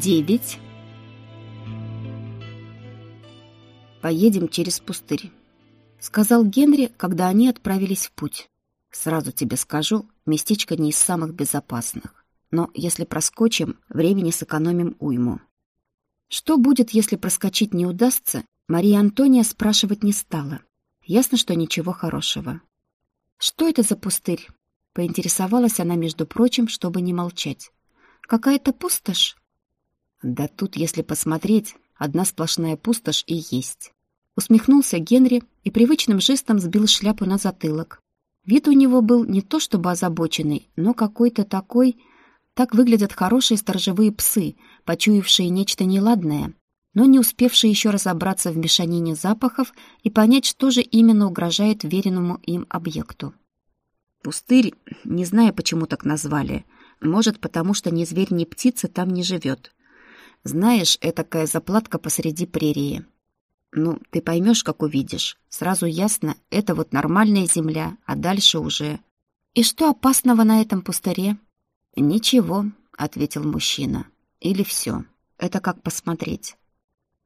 Девять. «Поедем через пустырь», — сказал Генри, когда они отправились в путь. «Сразу тебе скажу, местечко не из самых безопасных. Но если проскочим, времени сэкономим уйму». Что будет, если проскочить не удастся, Мария Антония спрашивать не стала. Ясно, что ничего хорошего. «Что это за пустырь?» — поинтересовалась она, между прочим, чтобы не молчать. «Какая-то пустошь?» Да тут, если посмотреть, одна сплошная пустошь и есть. Усмехнулся Генри и привычным жестом сбил шляпу на затылок. Вид у него был не то чтобы озабоченный, но какой-то такой... Так выглядят хорошие сторожевые псы, почуявшие нечто неладное, но не успевшие еще разобраться в мешанине запахов и понять, что же именно угрожает веренному им объекту. Пустырь, не знаю, почему так назвали. Может, потому что ни зверь, ни птица там не живет. Знаешь, этакая заплатка посреди прерии. Ну, ты поймешь, как увидишь. Сразу ясно, это вот нормальная земля, а дальше уже... И что опасного на этом пустыре? Ничего, ответил мужчина. Или все. Это как посмотреть.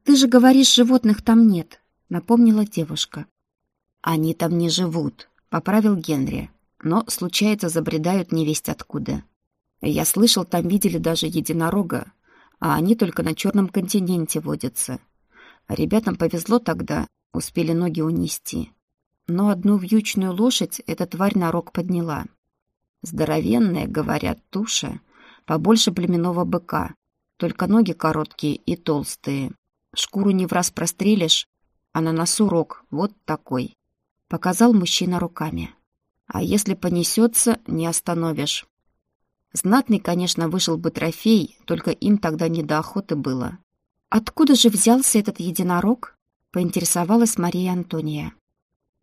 Ты же говоришь, животных там нет, напомнила девушка. Они там не живут, поправил Генри. Но, случается, забредают невесть откуда. Я слышал, там видели даже единорога, а они только на Черном континенте водятся. Ребятам повезло тогда, успели ноги унести. Но одну вьючную лошадь эта тварь на рог подняла. Здоровенная, говорят, туша, побольше племенного быка, только ноги короткие и толстые. Шкуру не в раз прострелишь, а на носу рог вот такой. Показал мужчина руками. А если понесется, не остановишь. Знатный, конечно, вышел бы трофей, только им тогда не до охоты было. «Откуда же взялся этот единорог?» — поинтересовалась Мария Антония.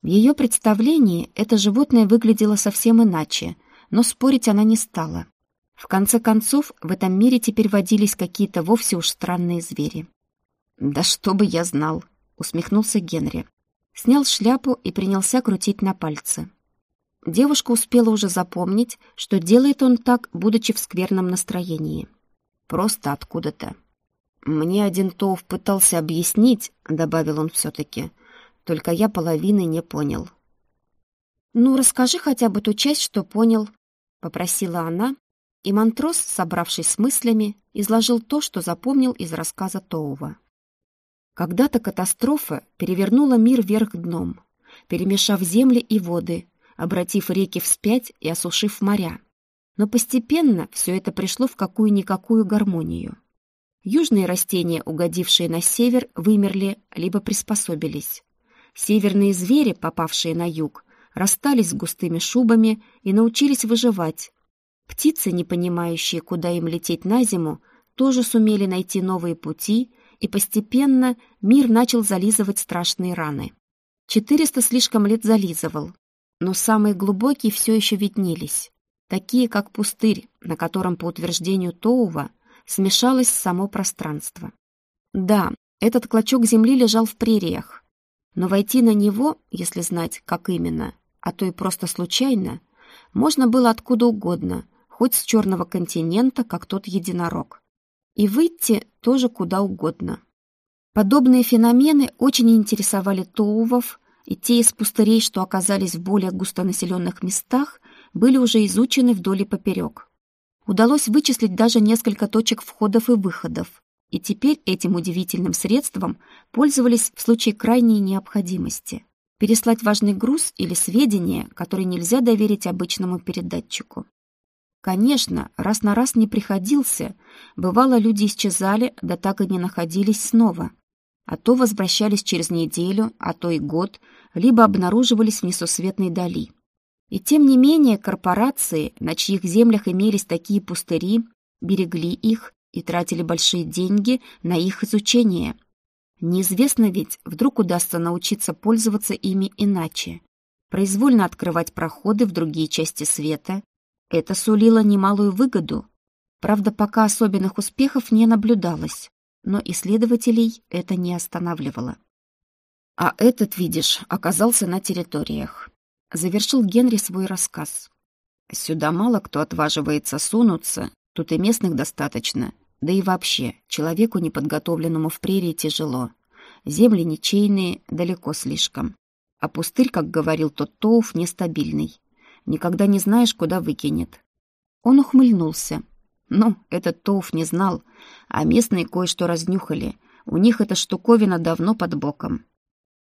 В ее представлении это животное выглядело совсем иначе, но спорить она не стала. В конце концов, в этом мире теперь водились какие-то вовсе уж странные звери. «Да что бы я знал!» — усмехнулся Генри. Снял шляпу и принялся крутить на пальце. Девушка успела уже запомнить, что делает он так, будучи в скверном настроении. Просто откуда-то. «Мне один Тоув пытался объяснить», — добавил он все-таки, «только я половины не понял». «Ну, расскажи хотя бы ту часть, что понял», — попросила она, и Монтрос, собравшись с мыслями, изложил то, что запомнил из рассказа Тоува. Когда-то катастрофа перевернула мир вверх дном, перемешав земли и воды, обратив реки вспять и осушив моря. Но постепенно все это пришло в какую-никакую гармонию. Южные растения, угодившие на север, вымерли либо приспособились. Северные звери, попавшие на юг, расстались с густыми шубами и научились выживать. Птицы, не понимающие, куда им лететь на зиму, тоже сумели найти новые пути, и постепенно мир начал зализывать страшные раны. Четыреста слишком лет зализывал, но самые глубокие все еще виднелись, такие как пустырь, на котором, по утверждению Тоува, смешалось само пространство. Да, этот клочок земли лежал в прериях, но войти на него, если знать, как именно, а то и просто случайно, можно было откуда угодно, хоть с черного континента, как тот единорог. И выйти тоже куда угодно. Подобные феномены очень интересовали Тоувов, и те из пустырей, что оказались в более густонаселенных местах, были уже изучены вдоль и поперек. Удалось вычислить даже несколько точек входов и выходов, и теперь этим удивительным средством пользовались в случае крайней необходимости. Переслать важный груз или сведения, которые нельзя доверить обычному передатчику. Конечно, раз на раз не приходился, бывало, люди исчезали, да так и не находились снова а то возвращались через неделю, а то и год, либо обнаруживались в несусветной дали. И тем не менее корпорации, на чьих землях имелись такие пустыри, берегли их и тратили большие деньги на их изучение. Неизвестно ведь, вдруг удастся научиться пользоваться ими иначе. Произвольно открывать проходы в другие части света. Это сулило немалую выгоду. Правда, пока особенных успехов не наблюдалось но исследователей это не останавливало. «А этот, видишь, оказался на территориях», — завершил Генри свой рассказ. «Сюда мало кто отваживается сунуться, тут и местных достаточно, Да и вообще, человеку, неподготовленному в прерии, тяжело. Земли ничейные, далеко слишком. А пустырь, как говорил тот Тоуф, нестабильный. Никогда не знаешь, куда выкинет. Он ухмыльнулся. Ну, этот Тоуф не знал, а местные кое-что разнюхали. У них эта штуковина давно под боком.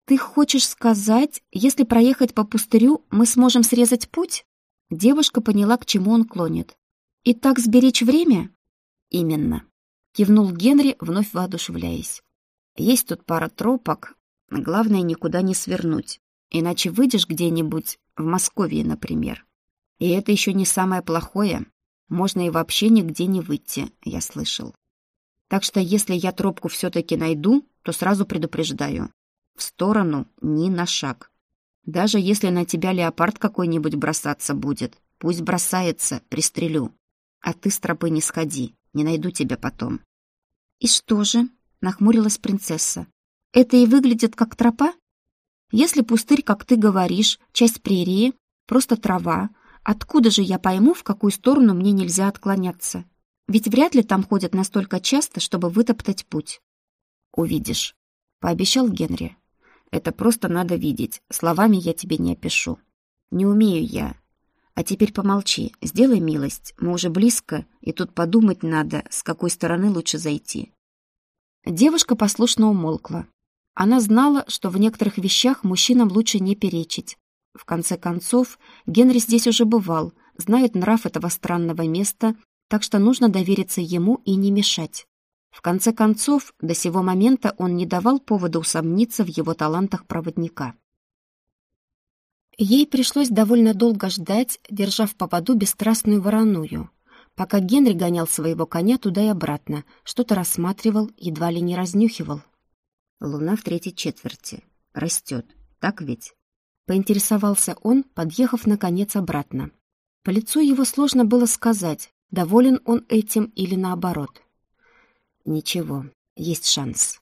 «Ты хочешь сказать, если проехать по пустырю, мы сможем срезать путь?» Девушка поняла, к чему он клонит. «И так сберечь время?» «Именно», — кивнул Генри, вновь воодушевляясь. «Есть тут пара тропок. Главное, никуда не свернуть. Иначе выйдешь где-нибудь, в Москве, например. И это еще не самое плохое. Можно и вообще нигде не выйти, я слышал. Так что если я тропку все-таки найду, то сразу предупреждаю. В сторону ни на шаг. Даже если на тебя леопард какой-нибудь бросаться будет, пусть бросается, пристрелю. А ты с тропы не сходи, не найду тебя потом. — И что же? — нахмурилась принцесса. — Это и выглядит как тропа? Если пустырь, как ты говоришь, часть прерии, просто трава, откуда же я пойму, в какую сторону мне нельзя отклоняться? Ведь вряд ли там ходят настолько часто, чтобы вытоптать путь. «Увидишь», — пообещал Генри. «Это просто надо видеть. Словами я тебе не опишу. Не умею я. А теперь помолчи, сделай милость. Мы уже близко, и тут подумать надо, с какой стороны лучше зайти». Девушка послушно умолкла. Она знала, что в некоторых вещах мужчинам лучше не перечить. В конце концов, Генри здесь уже бывал, знает нрав этого странного места так что нужно довериться ему и не мешать. В конце концов, до сего момента он не давал повода усомниться в его талантах проводника. Ей пришлось довольно долго ждать, держа в поводу бесстрастную вороную, пока Генри гонял своего коня туда и обратно, что-то рассматривал, едва ли не разнюхивал. Луна в третьей четверти. Растет. Так ведь? Поинтересовался он, подъехав, наконец, обратно. По лицу его сложно было сказать, Доволен он этим или наоборот? Ничего, есть шанс.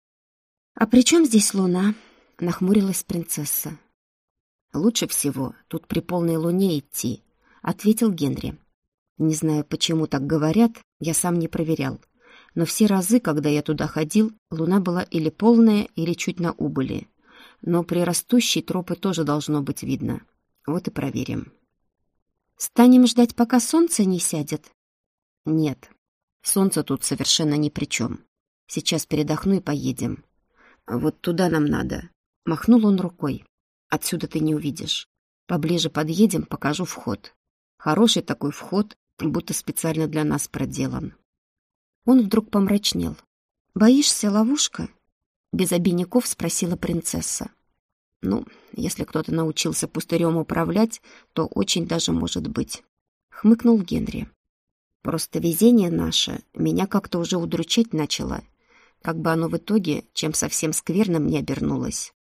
«А при чем здесь луна?» — нахмурилась принцесса. «Лучше всего тут при полной луне идти», — ответил Генри. «Не знаю, почему так говорят, я сам не проверял. Но все разы, когда я туда ходил, луна была или полная, или чуть на убыли. Но при растущей тропы тоже должно быть видно. Вот и проверим». «Станем ждать, пока солнце не сядет?» «Нет, солнце тут совершенно ни при чем. Сейчас передохну и поедем. Вот туда нам надо». Махнул он рукой. «Отсюда ты не увидишь. Поближе подъедем, покажу вход. Хороший такой вход, будто специально для нас проделан». Он вдруг помрачнел. «Боишься ловушка?» Без обиняков спросила принцесса. «Ну, если кто-то научился пустырем управлять, то очень даже может быть», — хмыкнул Генри. Просто везение наше меня как-то уже удручать начало, как бы оно в итоге чем совсем скверным не обернулось.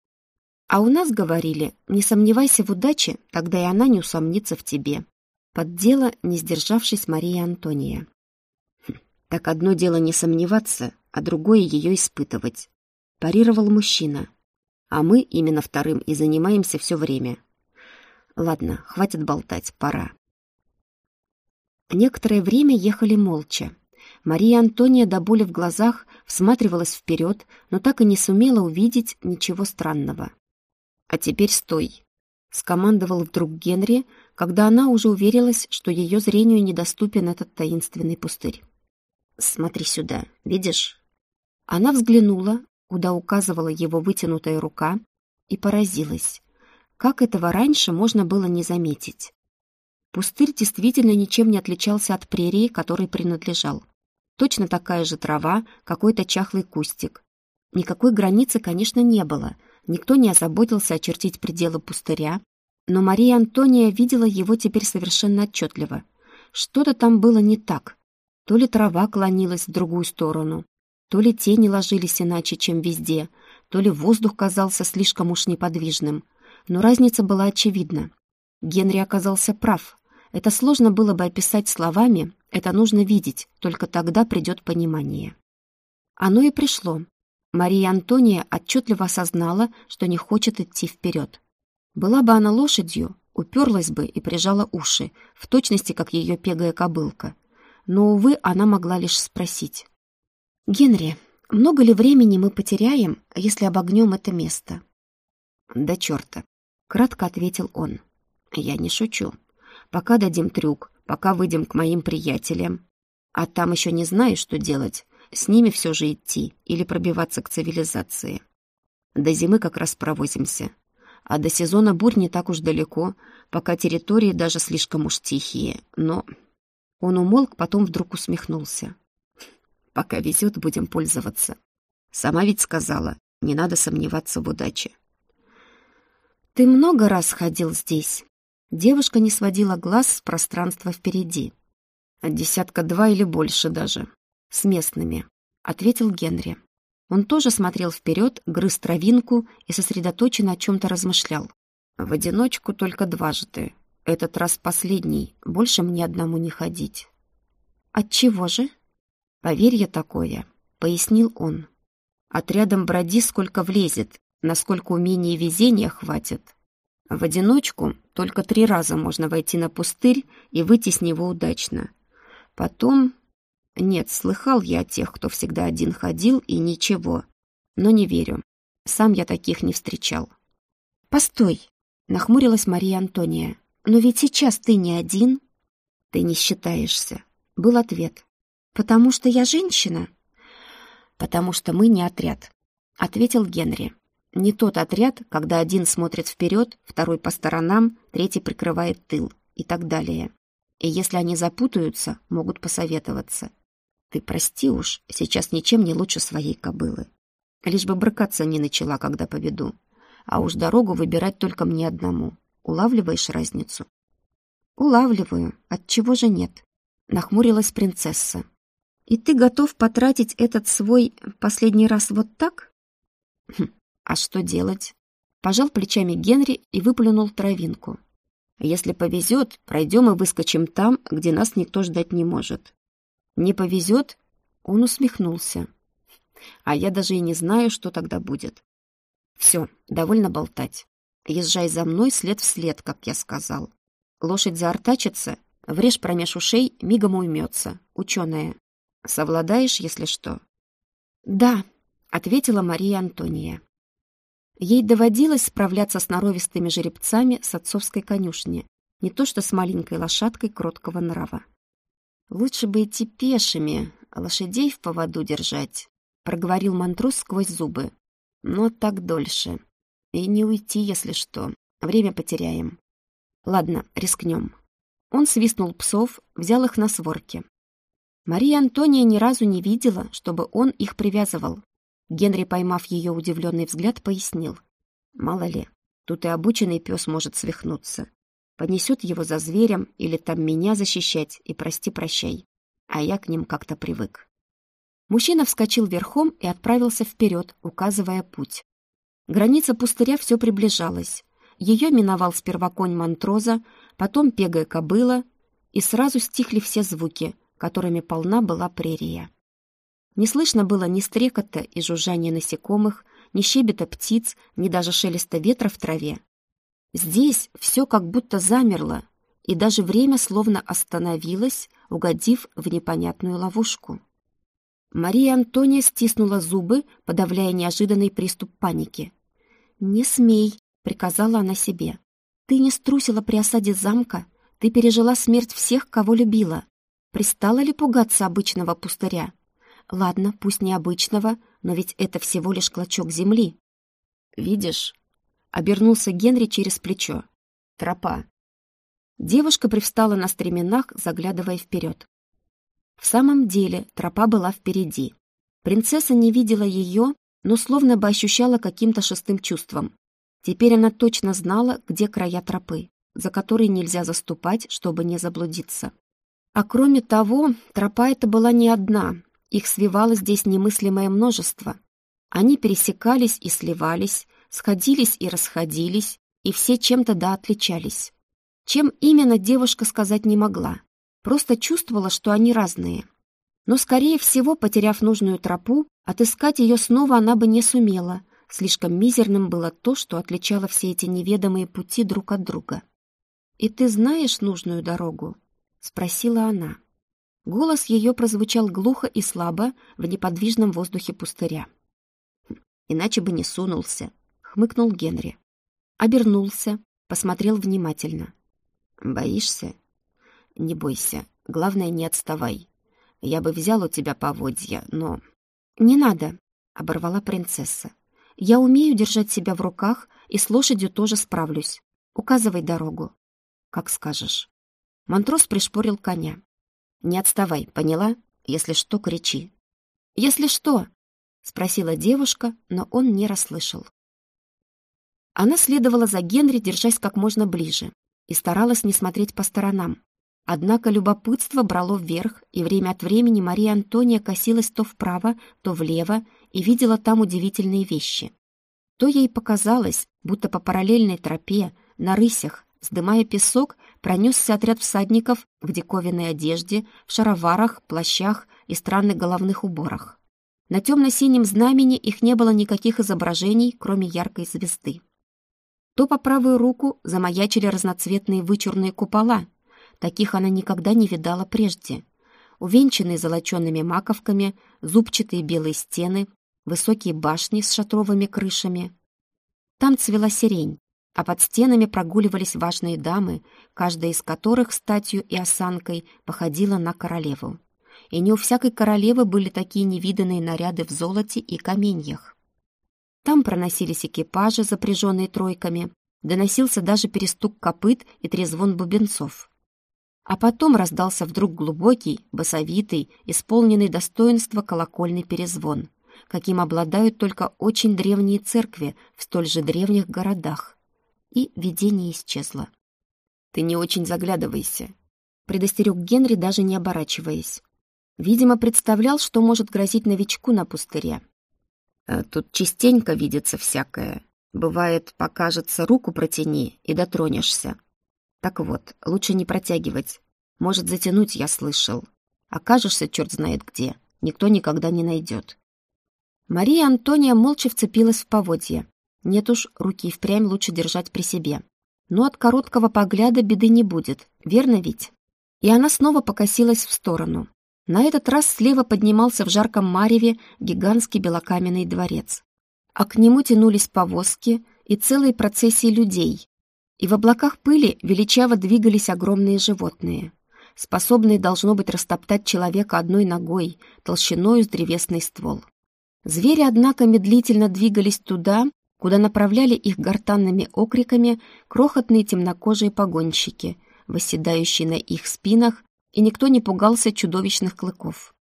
А у нас говорили, не сомневайся в удаче, тогда и она не усомнится в тебе. Поддела, не сдержавшись, Мария Антония. Хм, так одно дело не сомневаться, а другое ее испытывать. Парировал мужчина. А мы именно вторым и занимаемся все время. Ладно, хватит болтать, пора. Некоторое время ехали молча. Мария Антония до боли в глазах всматривалась вперед, но так и не сумела увидеть ничего странного. «А теперь стой!» — скомандовал вдруг Генри, когда она уже уверилась, что ее зрению недоступен этот таинственный пустырь. «Смотри сюда, видишь?» Она взглянула, куда указывала его вытянутая рука, и поразилась. Как этого раньше можно было не заметить? Пустырь действительно ничем не отличался от прерии, которой принадлежал. Точно такая же трава, какой-то чахлый кустик. Никакой границы, конечно, не было. Никто не озаботился очертить пределы пустыря. Но Мария Антония видела его теперь совершенно отчетливо. Что-то там было не так. То ли трава клонилась в другую сторону, то ли тени ложились иначе, чем везде, то ли воздух казался слишком уж неподвижным. Но разница была очевидна. Генри оказался прав. Это сложно было бы описать словами, это нужно видеть, только тогда придет понимание. Оно и пришло. Мария Антония отчетливо осознала, что не хочет идти вперед. Была бы она лошадью, уперлась бы и прижала уши, в точности, как ее пегая кобылка. Но, увы, она могла лишь спросить. «Генри, много ли времени мы потеряем, если обогнем это место?» «Да черта!» — кратко ответил он. «Я не шучу. Пока дадим трюк, пока выйдем к моим приятелям. А там еще не знаю, что делать. С ними все же идти или пробиваться к цивилизации. До зимы как раз провозимся. А до сезона бурь не так уж далеко, пока территории даже слишком уж тихие. Но он умолк, потом вдруг усмехнулся. Пока везет, будем пользоваться. Сама ведь сказала, не надо сомневаться в удаче. Ты много раз ходил здесь? Девушка не сводила глаз с пространства впереди. Десятка два или больше даже. С местными, ответил Генри. Он тоже смотрел вперед, грыз травинку и сосредоточенно о чем-то размышлял. В одиночку только дважды. Этот раз последний, больше мне одному не ходить. Отчего же? Поверье такое, пояснил он. Отрядом броди сколько влезет, насколько умения и везения хватит. В одиночку только три раза можно войти на пустырь и выйти с него удачно. Потом... Нет, слыхал я о тех, кто всегда один ходил, и ничего. Но не верю. Сам я таких не встречал. «Постой!» — нахмурилась Мария Антония. «Но ведь сейчас ты не один». «Ты не считаешься», — был ответ. «Потому что я женщина?» «Потому что мы не отряд», — ответил Генри. Не тот отряд, когда один смотрит вперед, второй по сторонам, третий прикрывает тыл и так далее. И если они запутаются, могут посоветоваться. Ты прости уж, сейчас ничем не лучше своей кобылы. Лишь бы брыкаться не начала, когда поведу. А уж дорогу выбирать только мне одному. Улавливаешь разницу? Улавливаю. От чего же нет? Нахмурилась принцесса. И ты готов потратить этот свой последний раз вот так? Хм, а что делать? Пожал плечами Генри и выплюнул травинку. Если повезет, пройдем и выскочим там, где нас никто ждать не может. Не повезет, он усмехнулся. А я даже и не знаю, что тогда будет. Все, довольно болтать. Езжай за мной след в след, как я сказал. Лошадь заортачится, врежь промеж ушей, мигом уймется, ученая. Совладаешь, если что? Да, ответила Мария Антония. Ей доводилось справляться с норовистыми жеребцами с отцовской конюшни, не то что с маленькой лошадкой кроткого нрава. «Лучше бы идти пешими, лошадей в поводу держать», — проговорил Мантрус сквозь зубы. «Но так дольше. И не уйти, если что. Время потеряем. Ладно, рискнем». Он свистнул псов, взял их на сворки. Мария Антония ни разу не видела, чтобы он их привязывал, Генри, поймав ее удивленный взгляд, пояснил. «Мало ли, тут и обученный пес может свихнуться. Понесет его за зверем или там меня защищать и прости-прощай. А я к ним как-то привык». Мужчина вскочил верхом и отправился вперед, указывая путь. Граница пустыря все приближалась. Ее миновал сперва конь Монтроза, потом пегая кобыла, и сразу стихли все звуки, которыми полна была прерия. Не слышно было ни стрекота и жужжания насекомых, ни щебета птиц, ни даже шелеста ветра в траве. Здесь все как будто замерло, и даже время словно остановилось, угодив в непонятную ловушку. Мария Антония стиснула зубы, подавляя неожиданный приступ паники. «Не смей», — приказала она себе. «Ты не струсила при осаде замка, ты пережила смерть всех, кого любила. Пристала ли пугаться обычного пустыря?» Ладно, пусть необычного, но ведь это всего лишь клочок земли. Видишь? Обернулся Генри через плечо. Тропа. Девушка привстала на стременах, заглядывая вперед. В самом деле тропа была впереди. Принцесса не видела ее, но словно бы ощущала каким-то шестым чувством. Теперь она точно знала, где края тропы, за которые нельзя заступать, чтобы не заблудиться. А кроме того, тропа эта была не одна, их свивало здесь немыслимое множество. Они пересекались и сливались, сходились и расходились, и все чем-то да отличались. Чем именно девушка сказать не могла, просто чувствовала, что они разные. Но, скорее всего, потеряв нужную тропу, отыскать ее снова она бы не сумела, слишком мизерным было то, что отличало все эти неведомые пути друг от друга. «И ты знаешь нужную дорогу?» — спросила она. Голос ее прозвучал глухо и слабо в неподвижном воздухе пустыря. «Иначе бы не сунулся», — хмыкнул Генри. Обернулся, посмотрел внимательно. «Боишься?» «Не бойся. Главное, не отставай. Я бы взял у тебя поводья, но...» «Не надо», — оборвала принцесса. «Я умею держать себя в руках и с лошадью тоже справлюсь. Указывай дорогу». «Как скажешь». Монтрос пришпорил коня. «Не отставай, поняла? Если что, кричи». «Если что?» — спросила девушка, но он не расслышал. Она следовала за Генри, держась как можно ближе, и старалась не смотреть по сторонам. Однако любопытство брало вверх, и время от времени Мария Антония косилась то вправо, то влево и видела там удивительные вещи. То ей показалось, будто по параллельной тропе, на рысях, Сдымая песок, пронесся отряд всадников в диковинной одежде, в шароварах, плащах и странных головных уборах. На темно-синем знамени их не было никаких изображений, кроме яркой звезды. То по правую руку замаячили разноцветные вычурные купола. Таких она никогда не видала прежде. Увенчанные золоченными маковками, зубчатые белые стены, высокие башни с шатровыми крышами. Там цвела сирень, а под стенами прогуливались важные дамы, каждая из которых статью и осанкой походила на королеву. И не у всякой королевы были такие невиданные наряды в золоте и каменьях. Там проносились экипажи, запряженные тройками, доносился даже перестук копыт и трезвон бубенцов. А потом раздался вдруг глубокий, басовитый, исполненный достоинства колокольный перезвон, каким обладают только очень древние церкви в столь же древних городах и видение исчезло. «Ты не очень заглядывайся», — предостерег Генри, даже не оборачиваясь. Видимо, представлял, что может грозить новичку на пустыре. «А «Тут частенько видится всякое. Бывает, покажется, руку протяни и дотронешься. Так вот, лучше не протягивать. Может затянуть, я слышал. Окажешься черт знает где. Никто никогда не найдет». Мария Антония молча вцепилась в поводья. Нет уж, руки впрямь лучше держать при себе. Но от короткого погляда беды не будет, верно ведь? И она снова покосилась в сторону. На этот раз слева поднимался в жарком мареве гигантский белокаменный дворец. А к нему тянулись повозки и целые процессии людей. И в облаках пыли величаво двигались огромные животные, способные, должно быть, растоптать человека одной ногой, толщиною с древесный ствол. Звери, однако, медлительно двигались туда, куда направляли их гортанными окриками крохотные темнокожие погонщики, восседающие на их спинах, и никто не пугался чудовищных клыков.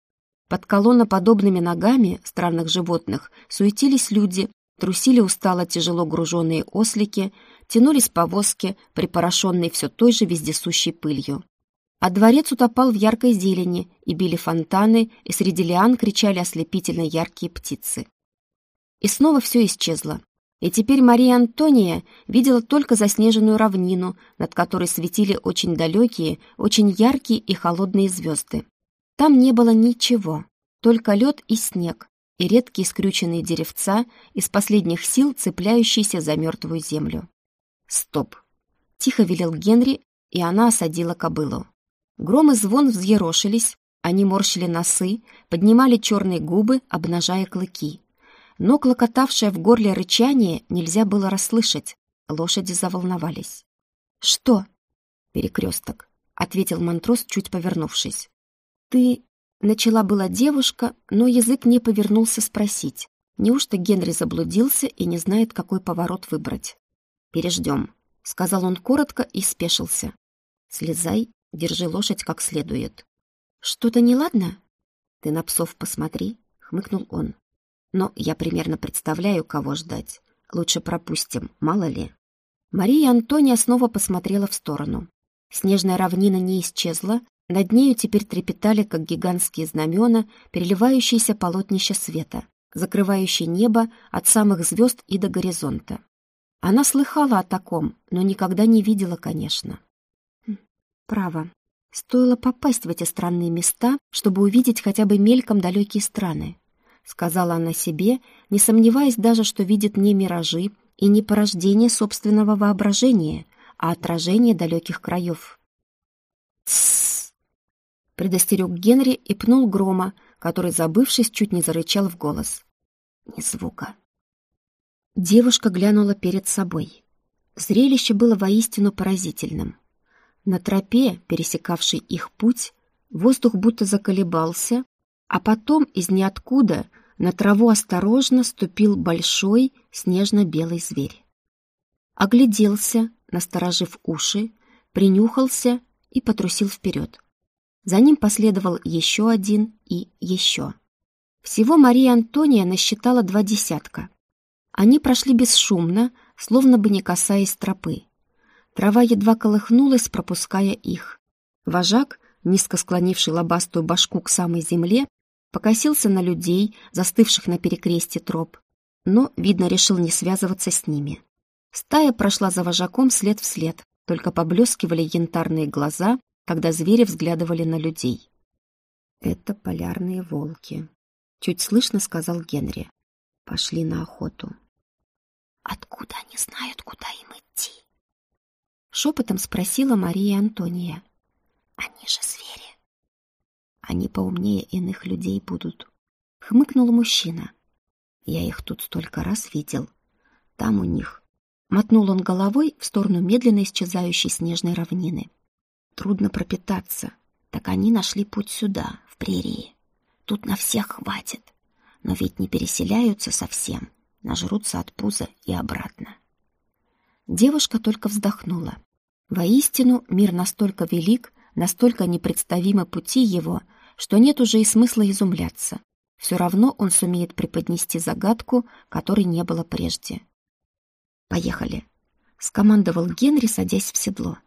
Под колонноподобными ногами странных животных суетились люди, трусили устало тяжело груженные ослики, тянулись повозки, припорошенные все той же вездесущей пылью. А дворец утопал в яркой зелени, и били фонтаны, и среди лиан кричали ослепительно яркие птицы. И снова все исчезло. И теперь Мария Антония видела только заснеженную равнину, над которой светили очень далекие, очень яркие и холодные звезды. Там не было ничего, только лед и снег, и редкие скрюченные деревца, из последних сил цепляющиеся за мертвую землю. «Стоп!» — тихо велел Генри, и она осадила кобылу. Гром и звон взъерошились, они морщили носы, поднимали черные губы, обнажая клыки но клокотавшее в горле рычание нельзя было расслышать. Лошади заволновались. «Что?» «Перекресток», — ответил Монтрос, чуть повернувшись. «Ты...» — начала была девушка, но язык не повернулся спросить. Неужто Генри заблудился и не знает, какой поворот выбрать? «Переждем», — сказал он коротко и спешился. «Слезай, держи лошадь как следует». «Что-то неладно?» «Ты на псов посмотри», — хмыкнул он. Но я примерно представляю, кого ждать. Лучше пропустим, мало ли. Мария Антония снова посмотрела в сторону. Снежная равнина не исчезла, над нею теперь трепетали, как гигантские знамена, переливающиеся полотнища света, закрывающие небо от самых звезд и до горизонта. Она слыхала о таком, но никогда не видела, конечно. Хм, право. Стоило попасть в эти странные места, чтобы увидеть хотя бы мельком далекие страны. — сказала она себе, не сомневаясь даже, что видит не миражи и не порождение собственного воображения, а отражение далеких краев. «Тссс!» предостерег Генри и пнул грома, который, забывшись, чуть не зарычал в голос. Ни звука. Девушка глянула перед собой. Зрелище было воистину поразительным. На тропе, пересекавшей их путь, воздух будто заколебался, а потом из ниоткуда на траву осторожно ступил большой снежно-белый зверь. Огляделся, насторожив уши, принюхался и потрусил вперед. За ним последовал еще один и еще. Всего Мария Антония насчитала два десятка. Они прошли бесшумно, словно бы не касаясь тропы. Трава едва колыхнулась, пропуская их. Вожак, низко склонивший лобастую башку к самой земле, покосился на людей, застывших на перекрестье троп, но, видно, решил не связываться с ними. Стая прошла за вожаком след в след, только поблескивали янтарные глаза, когда звери взглядывали на людей. «Это полярные волки», — чуть слышно сказал Генри. «Пошли на охоту». «Откуда они знают, куда им идти?» Шепотом спросила Мария Антония. «Они же звери». «Они поумнее иных людей будут», — хмыкнул мужчина. «Я их тут столько раз видел. Там у них Мотнул он головой в сторону медленно исчезающей снежной равнины. Трудно пропитаться. Так они нашли путь сюда, в прерии. Тут на всех хватит. Но ведь не переселяются совсем. Нажрутся от пуза и обратно. Девушка только вздохнула. Воистину, мир настолько велик, настолько непредставимы пути его, что нет уже и смысла изумляться. Все равно он сумеет преподнести загадку, которой не было прежде. «Поехали», — скомандовал Генри, садясь в седло.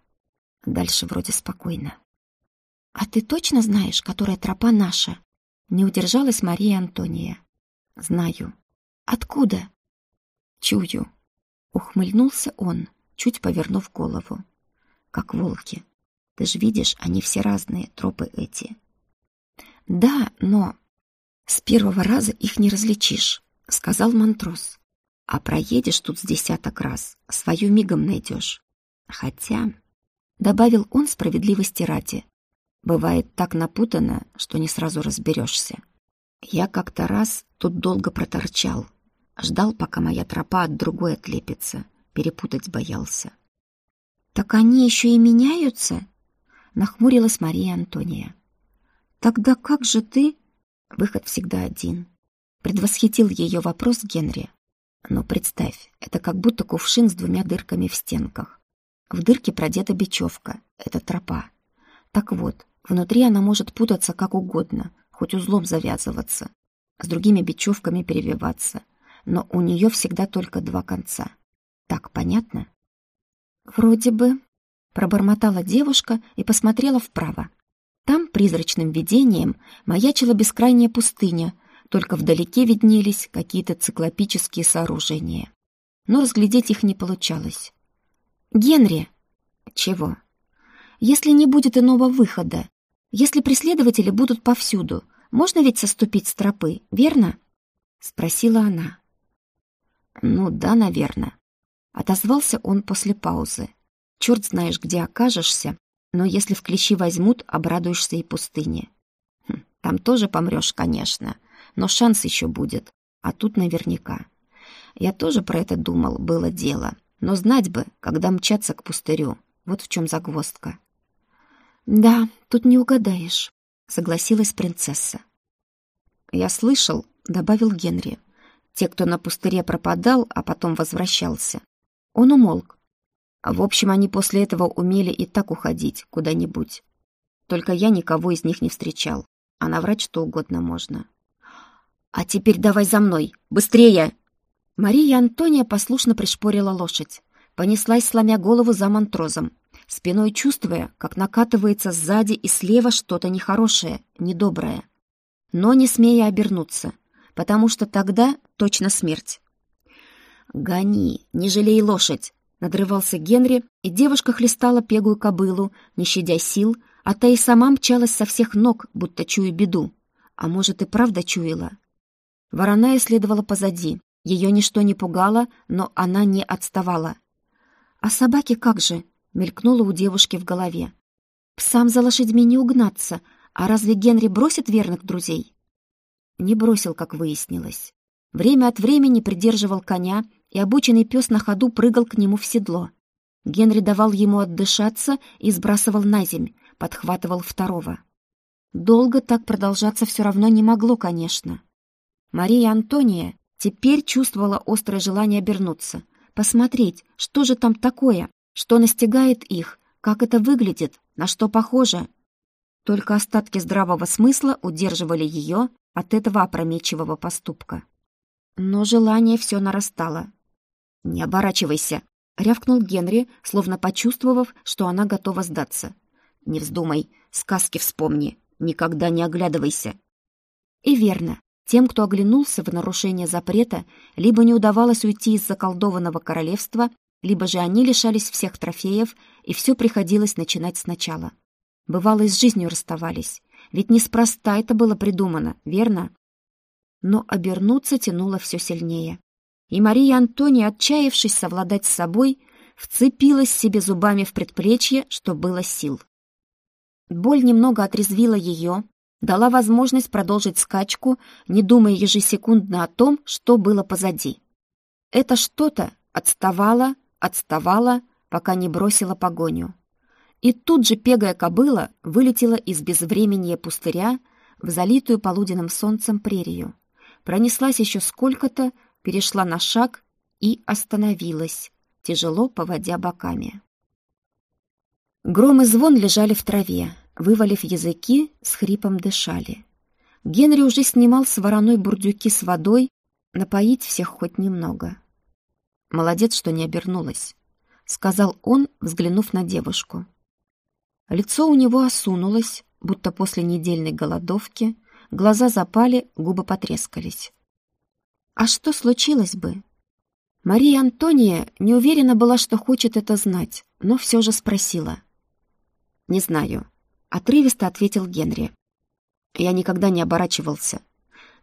Дальше вроде спокойно. «А ты точно знаешь, которая тропа наша?» Не удержалась Мария Антония. «Знаю». «Откуда?» «Чую». Ухмыльнулся он, чуть повернув голову. «Как волки. Ты же видишь, они все разные, тропы эти». «Да, но...» «С первого раза их не различишь», — сказал Монтрос. А проедешь тут с десяток раз, свою мигом найдешь. Хотя, — добавил он справедливости ради, — бывает так напутано, что не сразу разберешься. Я как-то раз тут долго проторчал, ждал, пока моя тропа от другой отлепится, перепутать боялся. «Так они еще и меняются?» — нахмурилась Мария Антония. «Тогда как же ты...» Выход всегда один. Предвосхитил ее вопрос Генри. Но представь, это как будто кувшин с двумя дырками в стенках. В дырке продета бечевка, это тропа. Так вот, внутри она может путаться как угодно, хоть узлом завязываться, с другими бечевками перевиваться, но у нее всегда только два конца. Так понятно? Вроде бы, пробормотала девушка и посмотрела вправо. Там призрачным видением маячила бескрайняя пустыня — только вдалеке виднелись какие-то циклопические сооружения. Но разглядеть их не получалось. «Генри!» «Чего?» «Если не будет иного выхода, если преследователи будут повсюду, можно ведь соступить с тропы, верно?» — спросила она. «Ну да, наверное», — отозвался он после паузы. «Черт знаешь, где окажешься, но если в клещи возьмут, обрадуешься и пустыне. Хм, там тоже помрешь, конечно, но шанс еще будет, а тут наверняка. Я тоже про это думал, было дело, но знать бы, когда мчаться к пустырю, вот в чем загвоздка. «Да, тут не угадаешь», — согласилась принцесса. «Я слышал», — добавил Генри, «те, кто на пустыре пропадал, а потом возвращался». Он умолк. В общем, они после этого умели и так уходить куда-нибудь. Только я никого из них не встречал, а наврать что угодно можно. «А теперь давай за мной! Быстрее!» Мария Антония послушно пришпорила лошадь. Понеслась, сломя голову за монтрозом, спиной чувствуя, как накатывается сзади и слева что-то нехорошее, недоброе. Но не смея обернуться, потому что тогда точно смерть. «Гони, не жалей лошадь!» — надрывался Генри, и девушка хлестала пегую кобылу, не щадя сил, а та и сама мчалась со всех ног, будто чуя беду. А может, и правда чуяла, Вороная следовала позади. Ее ничто не пугало, но она не отставала. «А собаки как же?» — мелькнуло у девушки в голове. «Псам за лошадьми не угнаться, А разве Генри бросит верных друзей? Не бросил, как выяснилось. Время от времени придерживал коня, и обученный пес на ходу прыгал к нему в седло. Генри давал ему отдышаться и сбрасывал на земь, подхватывал второго. Долго так продолжаться все равно не могло, конечно. Мария Антония теперь чувствовала острое желание обернуться, посмотреть, что же там такое, что настигает их, как это выглядит, на что похоже. Только остатки здравого смысла удерживали ее от этого опрометчивого поступка. Но желание все нарастало. «Не оборачивайся!» — рявкнул Генри, словно почувствовав, что она готова сдаться. «Не вздумай, сказки вспомни, никогда не оглядывайся!» И верно, тем, кто оглянулся в нарушение запрета, либо не удавалось уйти из заколдованного королевства, либо же они лишались всех трофеев, и все приходилось начинать сначала. Бывало, и с жизнью расставались, ведь неспроста это было придумано, верно? Но обернуться тянуло все сильнее. И Мария Антония, отчаявшись совладать с собой, вцепилась себе зубами в предплечье, что было сил. Боль немного отрезвила ее, дала возможность продолжить скачку, не думая ежесекундно о том, что было позади. Это что-то отставало, отставало, пока не бросило погоню. И тут же пегая кобыла вылетела из безвременья пустыря в залитую полуденным солнцем прерию. Пронеслась еще сколько-то, перешла на шаг и остановилась, тяжело поводя боками. Гром и звон лежали в траве, вывалив языки, с хрипом дышали. Генри уже снимал с вороной бурдюки с водой, напоить всех хоть немного. «Молодец, что не обернулась», — сказал он, взглянув на девушку. Лицо у него осунулось, будто после недельной голодовки, глаза запали, губы потрескались. А что случилось бы? Мария Антония не уверена была, что хочет это знать, но все же спросила. «Не знаю», — отрывисто ответил Генри. «Я никогда не оборачивался.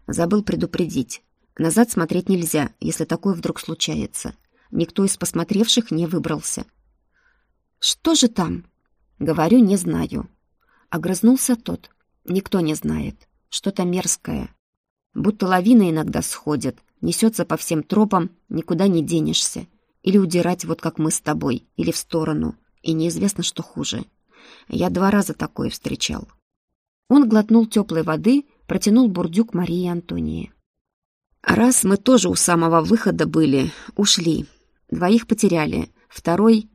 Забыл предупредить. Назад смотреть нельзя, если такое вдруг случается. Никто из посмотревших не выбрался». «Что же там?» Говорю, не знаю. Огрызнулся тот. Никто не знает. Что-то мерзкое. Будто лавина иногда сходит, несется по всем тропам, никуда не денешься. Или удирать, вот как мы с тобой, или в сторону. И неизвестно, что хуже. Я два раза такое встречал. Он глотнул теплой воды, протянул бурдюк Марии Антонии. Раз мы тоже у самого выхода были, ушли. Двоих потеряли, второй...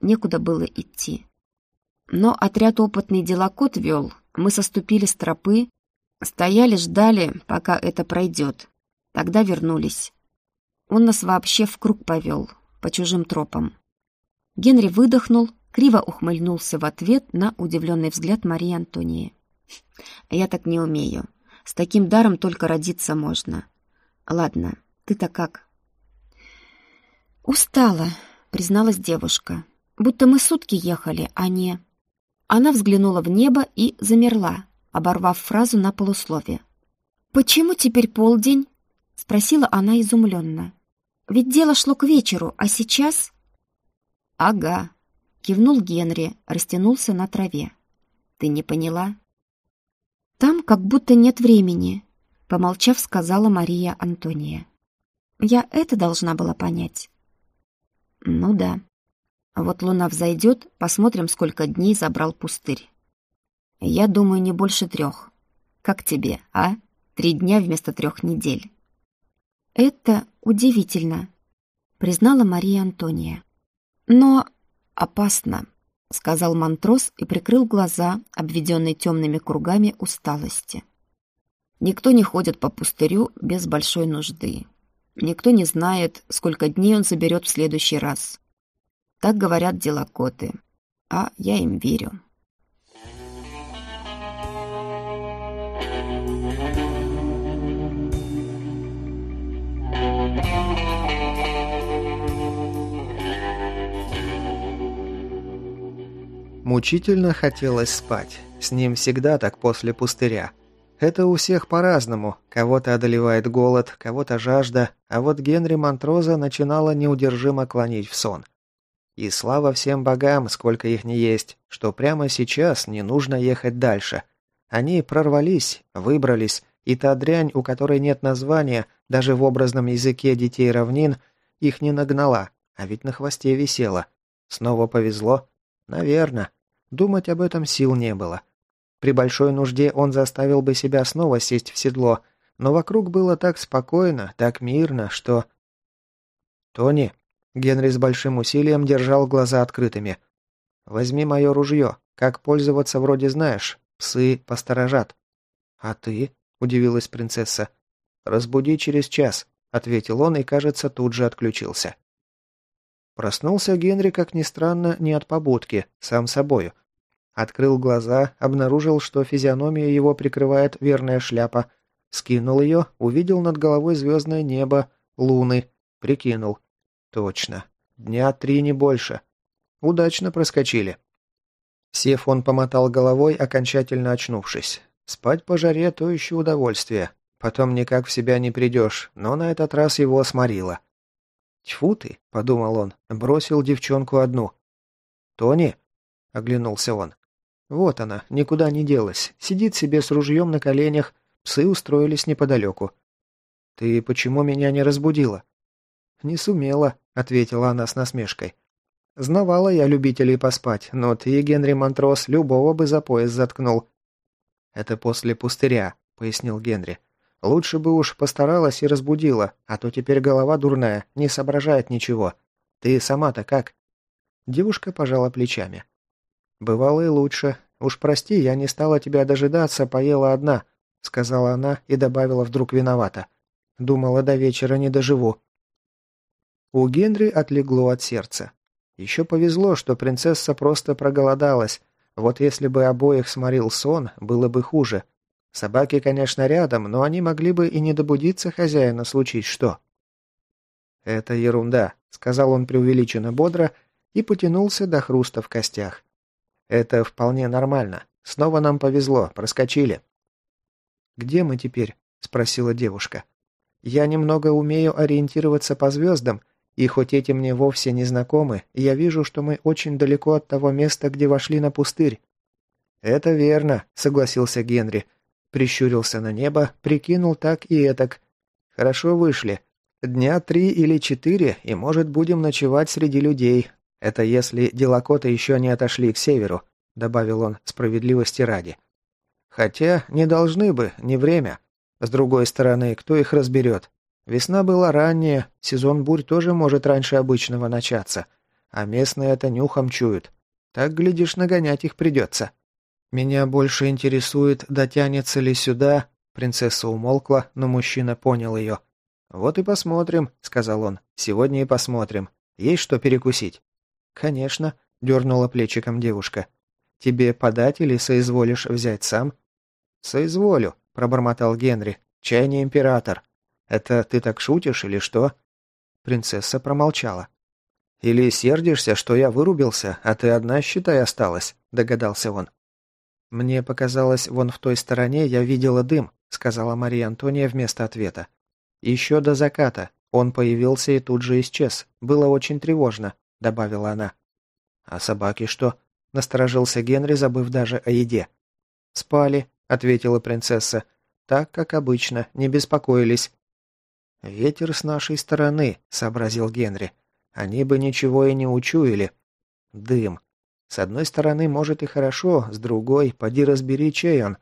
Некуда было идти. Но отряд опытный делокот вел. Мы соступили с тропы, стояли, ждали, пока это пройдет. Тогда вернулись. Он нас вообще в круг повел, по чужим тропам. Генри выдохнул, криво ухмыльнулся в ответ на удивленный взгляд Марии Антонии. «Я так не умею. С таким даром только родиться можно. Ладно, ты-то как?» «Устала», — призналась девушка. «Будто мы сутки ехали, а не...» Она взглянула в небо и замерла, оборвав фразу на полусловие. «Почему теперь полдень?» — спросила она изумленно. «Ведь дело шло к вечеру, а сейчас...» «Ага», — кивнул Генри, растянулся на траве. «Ты не поняла?» «Там как будто нет времени», — помолчав, сказала Мария Антония. «Я это должна была понять». «Ну да», вот луна взойдет, посмотрим, сколько дней забрал пустырь. Я думаю, не больше трех. Как тебе, а? Три дня вместо трех недель. Это удивительно, признала Мария Антония. Но опасно, сказал Монтрос и прикрыл глаза, обведенные темными кругами усталости. Никто не ходит по пустырю без большой нужды. Никто не знает, сколько дней он заберет в следующий раз. Так говорят делокоты, а я им верю. Мучительно хотелось спать. С ним всегда так после пустыря. Это у всех по-разному. Кого-то одолевает голод, кого-то жажда, а вот Генри Монтроза начинала неудержимо клонить в сон. И слава всем богам, сколько их не есть, что прямо сейчас не нужно ехать дальше. Они прорвались, выбрались, и та дрянь, у которой нет названия, даже в образном языке детей равнин, их не нагнала, а ведь на хвосте висела. Снова повезло? Наверно. Думать об этом сил не было. При большой нужде он заставил бы себя снова сесть в седло, но вокруг было так спокойно, так мирно, что... «Тони», Генри с большим усилием держал глаза открытыми. «Возьми мое ружье. Как пользоваться вроде знаешь. Псы посторожат». «А ты?» – удивилась принцесса. «Разбуди через час», – ответил он и, кажется, тут же отключился. Проснулся Генри, как ни странно, не от побудки, сам собою. Открыл глаза, обнаружил, что физиономию его прикрывает верная шляпа. Скинул ее, увидел над головой звездное небо, луны, прикинул. Точно. Дня три, не больше. Удачно проскочили. Сев, он помотал головой, окончательно очнувшись. Спать по жаре – то еще удовольствие. Потом никак в себя не придешь, но на этот раз его сморило. «Тьфу ты!» – подумал он, бросил девчонку одну. «Тони?» – оглянулся он. «Вот она, никуда не делась. Сидит себе с ружьем на коленях, псы устроились неподалеку. Ты почему меня не разбудила?» «Не сумела», — ответила она с насмешкой. «Знавала я любителей поспать, но ты, Генри Монтрос, любого бы за пояс заткнул». «Это после пустыря», — пояснил Генри. «Лучше бы уж постаралась и разбудила, а то теперь голова дурная, не соображает ничего. Ты сама-то как?» Девушка пожала плечами. «Бывало и лучше. Уж прости, я не стала тебя дожидаться, поела одна», — сказала она и добавила вдруг виновата. «Думала, до вечера не доживу». У Генри отлегло от сердца. Еще повезло, что принцесса просто проголодалась. Вот если бы обоих сморил сон, было бы хуже. Собаки, конечно, рядом, но они могли бы и не добудиться хозяина, случись что. «Это ерунда», — сказал он преувеличенно бодро и потянулся до хруста в костях. «Это вполне нормально. Снова нам повезло, проскочили». «Где мы теперь?» — спросила девушка. «Я немного умею ориентироваться по звездам, и хоть эти мне вовсе не знакомы, я вижу, что мы очень далеко от того места, где вошли на пустырь». «Это верно», — согласился Генри. Прищурился на небо, прикинул так и этак. «Хорошо вышли. Дня три или четыре, и, может, будем ночевать среди людей. Это если делокоты еще не отошли к северу», — добавил он справедливости ради. «Хотя не должны бы, не время. С другой стороны, кто их разберет? Весна была ранняя, сезон бурь тоже может раньше обычного начаться, а местные это нюхом чуют. Так, глядишь, нагонять их придется. Меня больше интересует, дотянется ли сюда... Принцесса умолкла, но мужчина понял ее. «Вот и посмотрим», — сказал он. «Сегодня и посмотрим. Есть что перекусить?» «Конечно», — дернула плечиком девушка. «Тебе подать или соизволишь взять сам?» «Соизволю», — пробормотал Генри. «Чай не император». Это ты так шутишь или что?» Принцесса промолчала. «Или сердишься, что я вырубился, а ты одна, считай, осталась», — догадался он. «Мне показалось, вон в той стороне я видела дым», — сказала Мария Антония вместо ответа. «Еще до заката. Он появился и тут же исчез. Было очень тревожно», — добавила она. «А собаки что?» — насторожился Генри, забыв даже о еде. «Спали», — ответила принцесса. «Так, как обычно, не беспокоились». «Ветер с нашей стороны», — сообразил Генри. «Они бы ничего и не учуяли. Дым. С одной стороны, может и хорошо, с другой, поди разбери, чей он.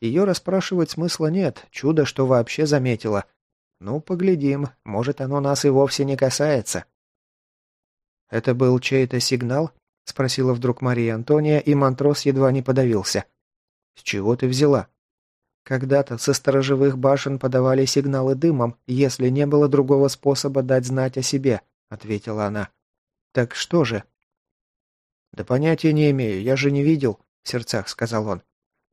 Ее расспрашивать смысла нет, чудо, что вообще заметила. Ну, поглядим, может, оно нас и вовсе не касается». «Это был чей-то сигнал?» — спросила вдруг Мария Антония, и Монтрос едва не подавился. «С чего ты взяла?» Когда-то со сторожевых башен подавали сигналы дымом, если не было другого способа дать знать о себе», — ответила она. «Так что же?» «Да понятия не имею, я же не видел», — в сердцах сказал он.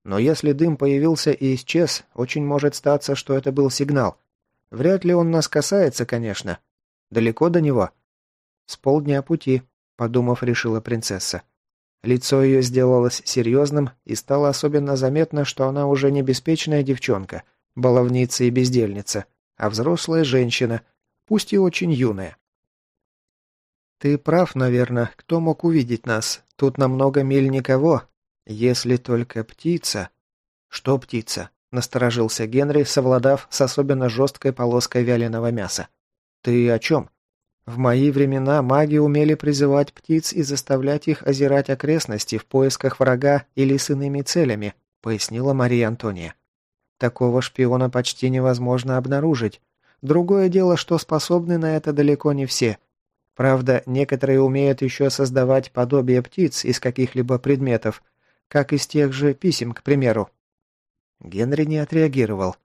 «Но если дым появился и исчез, очень может статься, что это был сигнал. Вряд ли он нас касается, конечно. Далеко до него?» «С полдня пути», — подумав, решила принцесса. Лицо ее сделалось серьезным, и стало особенно заметно, что она уже не беспечная девчонка, баловница и бездельница, а взрослая женщина, пусть и очень юная. «Ты прав, наверное. Кто мог увидеть нас? Тут на много миль никого. Если только птица...» «Что птица?» — насторожился Генри, совладав с особенно жесткой полоской вяленого мяса. «Ты о чем?» «В мои времена маги умели призывать птиц и заставлять их озирать окрестности в поисках врага или с иными целями», — пояснила Мария Антония. «Такого шпиона почти невозможно обнаружить. Другое дело, что способны на это далеко не все. Правда, некоторые умеют еще создавать подобие птиц из каких-либо предметов, как из тех же писем, к примеру. Генри не отреагировал.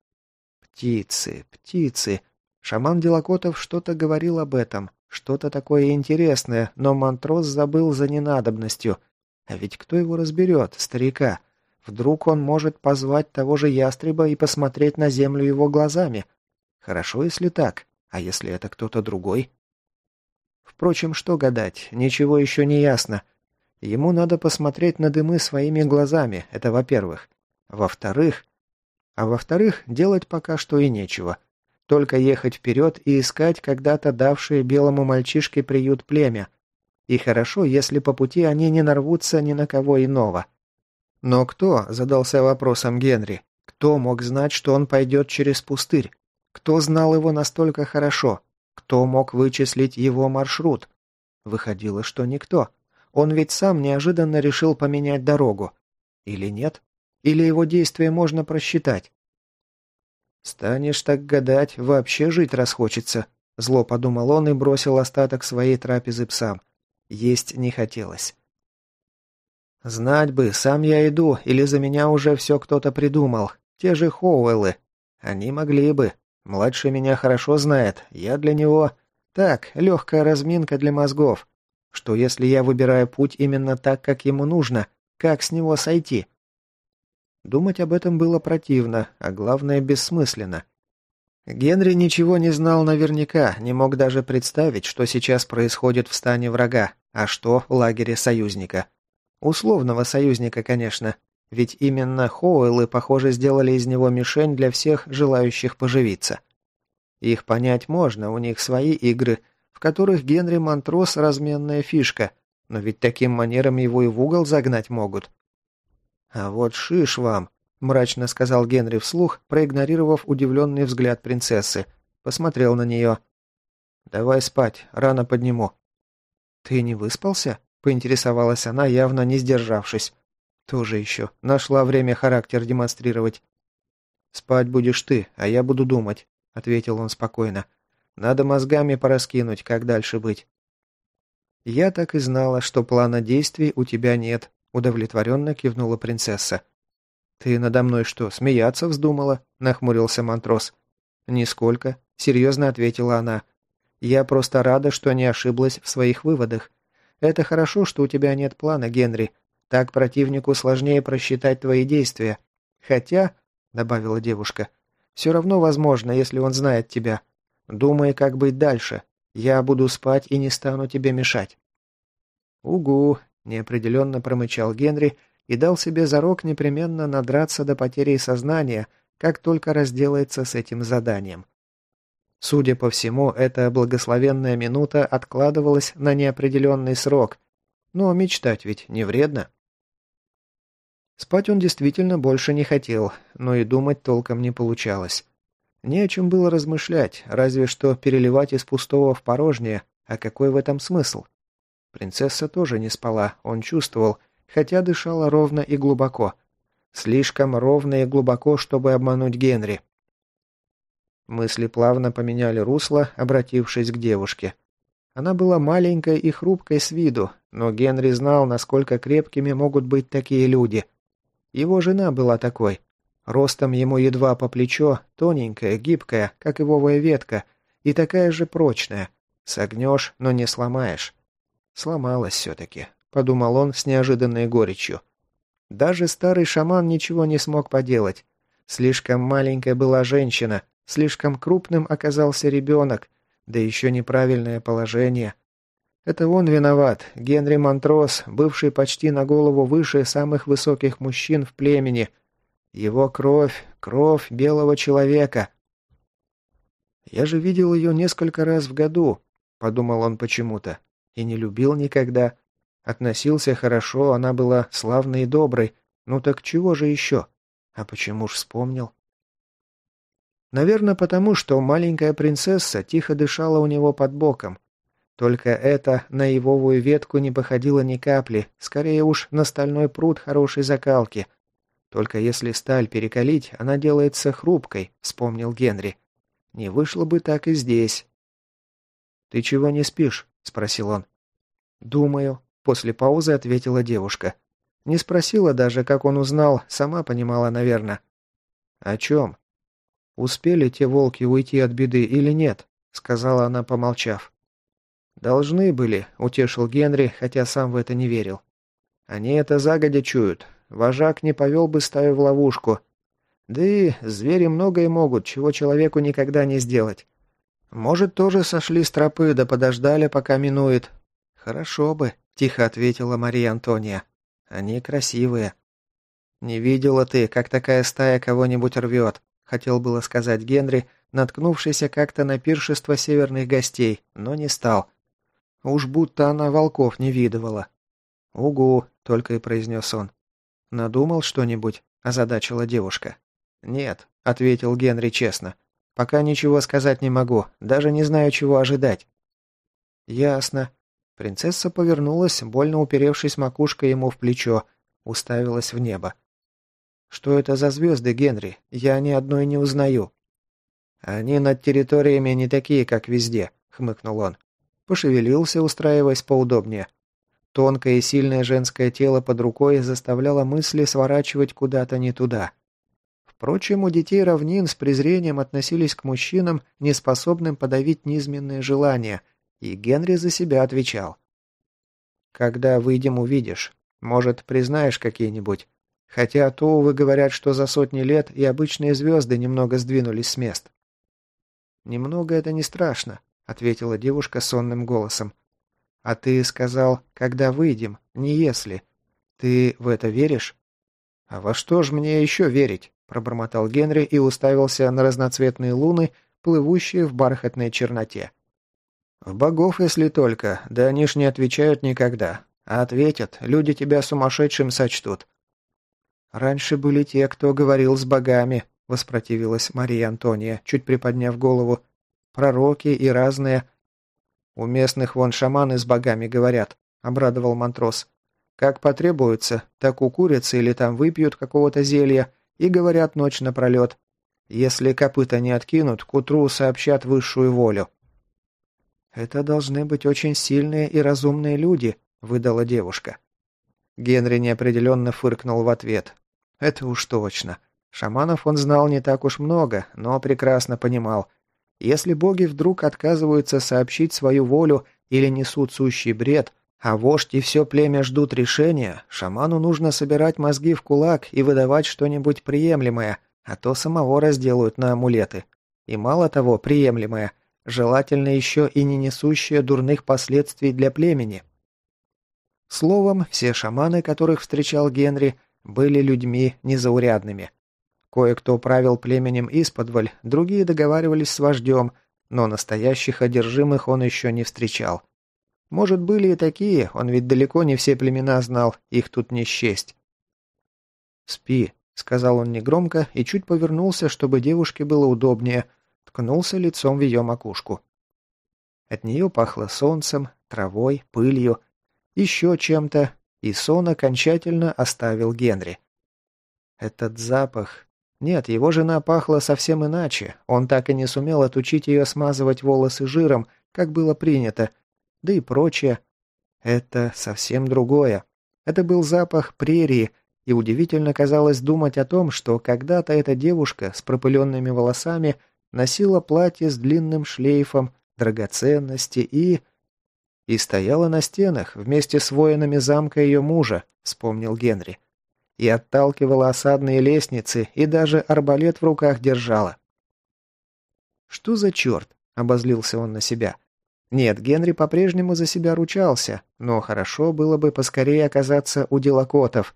«Птицы, птицы!» Шаман Делокотов что-то говорил об этом, что-то такое интересное, но Монтрос забыл за ненадобностью. А ведь кто его разберет, старика? Вдруг он может позвать того же ястреба и посмотреть на землю его глазами? Хорошо, если так, а если это кто-то другой? Впрочем, что гадать, ничего еще не ясно. Ему надо посмотреть на дымы своими глазами, это во-первых. Во-вторых... А во-вторых, делать пока что и нечего. Только ехать вперед и искать когда-то давшие белому мальчишке приют племя. И хорошо, если по пути они не нарвутся ни на кого иного. Но кто, задался вопросом Генри, кто мог знать, что он пойдет через пустырь? Кто знал его настолько хорошо? Кто мог вычислить его маршрут? Выходило, что никто. Он ведь сам неожиданно решил поменять дорогу. Или нет? Или его действия можно просчитать? «Станешь так гадать, вообще жить расхочется», — зло подумал он и бросил остаток своей трапезы псам. Есть не хотелось. «Знать бы, сам я иду, или за меня уже все кто-то придумал. Те же Хоуэллы. Они могли бы. Младший меня хорошо знает. Я для него... Так, легкая разминка для мозгов. Что если я выбираю путь именно так, как ему нужно? Как с него сойти? Думать об этом было противно, а главное бессмысленно. Генри ничего не знал наверняка, не мог даже представить, что сейчас происходит в стане врага, а что в лагере союзника. Условного союзника, конечно, ведь именно Хоуэллы, похоже, сделали из него мишень для всех желающих поживиться. Их понять можно, у них свои игры, в которых Генри Монтрос – разменная фишка, но ведь таким манером его и в угол загнать могут. «А вот шиш вам», – мрачно сказал Генри вслух, проигнорировав удивленный взгляд принцессы. Посмотрел на нее. «Давай спать, рано подниму». «Ты не выспался?» – поинтересовалась она, явно не сдержавшись. Тоже еще. Нашла время характер демонстрировать. «Спать будешь ты, а я буду думать», — ответил он спокойно. «Надо мозгами пораскинуть, как дальше быть». «Я так и знала, что плана действий у тебя нет», — удовлетворенно кивнула принцесса. «Ты надо мной что, смеяться вздумала?» — нахмурился Монтрос. «Нисколько», — серьезно ответила она. «Я просто рада, что не ошиблась в своих выводах. Это хорошо, что у тебя нет плана, Генри. Так противнику сложнее просчитать твои действия. Хотя, — добавила девушка, — все равно возможно, если он знает тебя. Думай, как быть дальше. Я буду спать и не стану тебе мешать». «Угу», — неопределенно промычал Генри и дал себе зарок непременно надраться до потери сознания, как только разделается с этим заданием. Судя по всему, эта благословенная минута откладывалась на неопределенный срок, но мечтать ведь не вредно. Спать он действительно больше не хотел, но и думать толком не получалось. Не о чем было размышлять, разве что переливать из пустого в порожнее, а какой в этом смысл? Принцесса тоже не спала, он чувствовал, хотя дышала ровно и глубоко. Слишком ровно и глубоко, чтобы обмануть Генри. Мысли плавно поменяли русло, обратившись к девушке. Она была маленькой и хрупкой с виду, но Генри знал, насколько крепкими могут быть такие люди. Его жена была такой. Ростом ему едва по плечо, тоненькая, гибкая, как ивовая ветка, и такая же прочная. Согнешь, но не сломаешь. Сломалась все-таки, подумал он с неожиданной горечью. Даже старый шаман ничего не смог поделать. Слишком маленькая была женщина, слишком крупным оказался ребенок, да еще неправильное положение. Это он виноват. Генри Монтрос, бывший почти на голову выше самых высоких мужчин в племени. Его кровь, кровь белого человека. «Я же видел ее несколько раз в году», — подумал он почему-то. И не любил никогда. Относился хорошо, она была славной и доброй. Ну так чего же еще? А почему ж вспомнил? Наверное, потому что маленькая принцесса тихо дышала у него под боком. Только это на ивовую ветку не походило ни капли, скорее уж на стальной пруд хорошей закалки. Только если сталь перекалить, она делается хрупкой, вспомнил Генри. Не вышло бы так и здесь. «Ты чего не спишь?» – спросил он. «Думаю», – после паузы ответила девушка. Не спросила даже, как он узнал, сама понимала, наверное. «О чем?» «Успели те волки уйти от беды или нет?» — сказала она, помолчав. «Должны были», — утешил Генри, хотя сам в это не верил. «Они это загодя чуют. Вожак не повел бы стаю в ловушку. Да и звери многое могут, чего человеку никогда не сделать. Может, тоже сошли с тропы, да подождали, пока минует. Хорошо бы», — тихо ответила Мария Антония. «Они красивые». «Не видела ты, как такая стая кого-нибудь рвет», хотел было сказать Генри, наткнувшийся как-то на пиршество северных гостей, но не стал. Уж будто она волков не видывала. «Угу», — только и произнес он. «Надумал что-нибудь?» — озадачила девушка. «Нет», — ответил Генри честно. «Пока ничего сказать не могу, даже не знаю, чего ожидать». «Ясно». Принцесса повернулась, больно уперевшись макушкой ему в плечо, уставилась в небо. «Что это за звезды, Генри? Я ни одной не узнаю». «Они над территориями не такие, как везде», — хмыкнул он. Пошевелился, устраиваясь поудобнее. Тонкое и сильное женское тело под рукой заставляло мысли сворачивать куда-то не туда. Впрочем, у детей равнин с презрением относились к мужчинам, неспособным подавить низменные желания, и Генри за себя отвечал. «Когда выйдем, увидишь. Может, признаешь какие-нибудь. Хотя Тоувы говорят, что за сотни лет и обычные звезды немного сдвинулись с мест. «Немного это не страшно», — ответила девушка сонным голосом. «А ты сказал, когда выйдем, не если. Ты в это веришь?» «А во что ж мне еще верить?» — пробормотал Генри и уставился на разноцветные луны, плывущие в бархатной черноте. «В богов, если только, да они ж не отвечают никогда. А ответят, люди тебя сумасшедшим сочтут. «Раньше были те, кто говорил с богами», — воспротивилась Мария Антония, чуть приподняв голову. «Пророки и разные...» «У местных вон шаманы с богами говорят», — обрадовал Монтрос. «Как потребуется, так укурятся или там выпьют какого-то зелья и говорят ночь напролет. Если копыта не откинут, к утру сообщат высшую волю». «Это должны быть очень сильные и разумные люди», — выдала девушка. Генри неопределенно фыркнул в ответ. Это уж точно. Шаманов он знал не так уж много, но прекрасно понимал. Если боги вдруг отказываются сообщить свою волю или несут сущий бред, а вождь и все племя ждут решения, шаману нужно собирать мозги в кулак и выдавать что-нибудь приемлемое, а то самого разделают на амулеты. И мало того, приемлемое, желательно еще и не несущее дурных последствий для племени. Словом, все шаманы, которых встречал Генри, были людьми незаурядными. Кое-кто правил племенем исподволь, другие договаривались с вождем, но настоящих одержимых он еще не встречал. Может, были и такие, он ведь далеко не все племена знал, их тут не счесть. «Спи», — сказал он негромко и чуть повернулся, чтобы девушке было удобнее, ткнулся лицом в ее макушку. От нее пахло солнцем, травой, пылью, еще чем-то, и сон окончательно оставил Генри. Этот запах... Нет, его жена пахла совсем иначе. Он так и не сумел отучить ее смазывать волосы жиром, как было принято, да и прочее. Это совсем другое. Это был запах прерии, и удивительно казалось думать о том, что когда-то эта девушка с пропыленными волосами носила платье с длинным шлейфом, драгоценности и... И стояла на стенах вместе с воинами замка ее мужа, вспомнил Генри. И отталкивала осадные лестницы, и даже арбалет в руках держала. «Что за черт?» – обозлился он на себя. Нет, Генри по-прежнему за себя ручался, но хорошо было бы поскорее оказаться у делокотов.